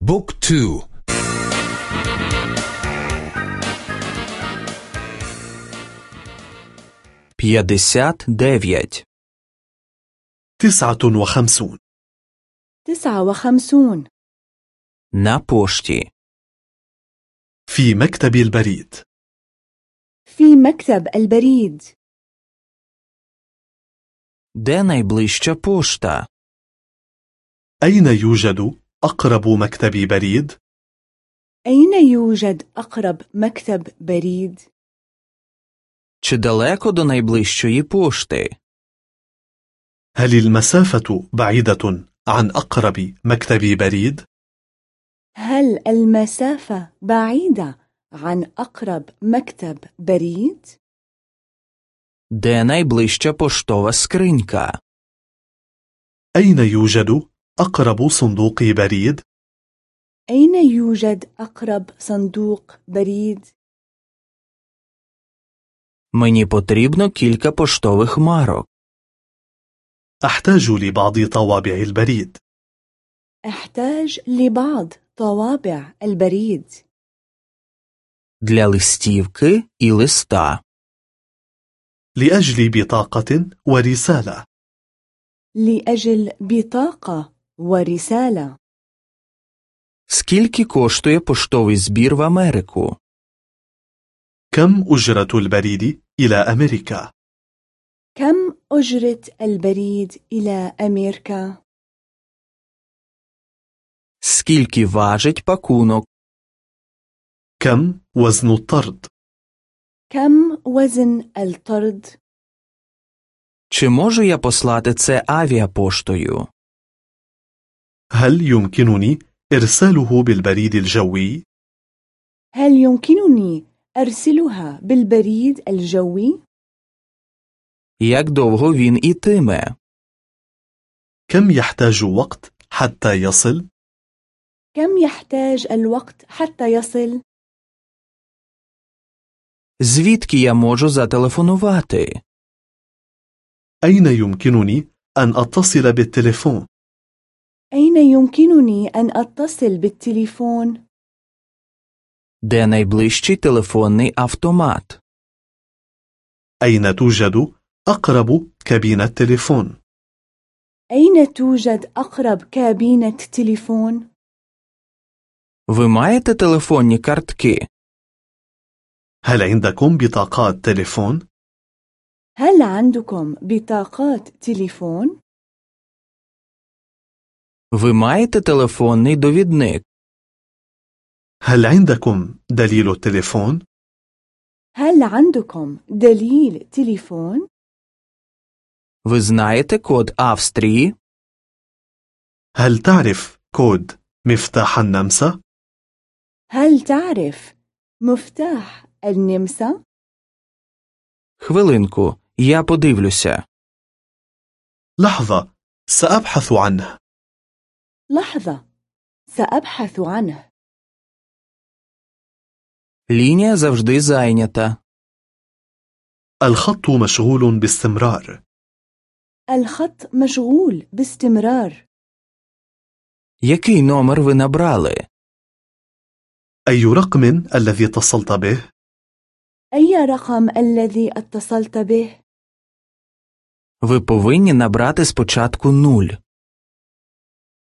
بوك تو п'ятдесят дев'ять تسعة وخمسون تسعة وخمسون на пошті في مكتب البريد في مكتب البريد Де найближча пошта? أين يوجد أقرب مكتب بريد؟ أين يوجد أقرب مكتب بريد؟ Чи далеко до найближчої пошти? هل المسافة بعيدة عن أقرب مكتب بريد؟ هل المسافة بعيدة عن أقرب مكتب بريد؟ Де найближча поштова скринька? أين يوجد أقرب صندوق بريد؟ أين يوجد أقرب صندوق بريد؟ Мені потрібно кілька поштових марок. أحتاج لبعض طوابع البريد أحتاج لبعض طوابع البريد Для листівки і листа. لأجل بطاقة ورسالة لأجل بطاقة ورسالة Скільки коштує поштовий збір в Америку? كم أجرة البريد إلى أمريكا؟ كم أجرة البريد إلى أمريكا؟ Скільки важить пакунок? كم وزن الطرد؟ كم وزن الطرد؟ Чи можу я послати це авіапоштою? هل يمكنني إرساله بالبريد الجوي؟ هل يمكنني أرسلها بالبريد الجوي؟ Як довго він ітиме? كم يحتاج وقت حتى يصل؟ كم يحتاج الوقت حتى يصل؟ Звідки я можу зателефонувати? أين يمكنني أن أتصل بالتليفون؟ أين يمكنني أن أتصل بالتليفون؟ Де найближчий телефонний автомат? أين توجد أقرب كابينة تليفون؟ أين توجد أقرب كابينة تليفون؟ Ви маєте телефонні картки? هل عندكم بطاقات تليفون؟ هل عندكم بطاقات تليفون؟ Ви маєте телефонний довідник? هل عندكم دليل التليفون؟ هل عندكم دليل تليفون؟ Ви знаєте код Австрії? هل تعرف كود مفتاح النمسا؟ هل تعرف مفتاح النمسا؟ Хвилинку, я подивлюся. لحظة سأبحث عنه لحظة سأبحث عنه Лінія завжди зайнята. الخط مشغول باستمرار الخط مشغول باستمرار Який номер ви набрали? أي رقم الذي اتصلت به؟ أي رقم الذي اتصلت به؟ Ви повинні набрати спочатку нуль.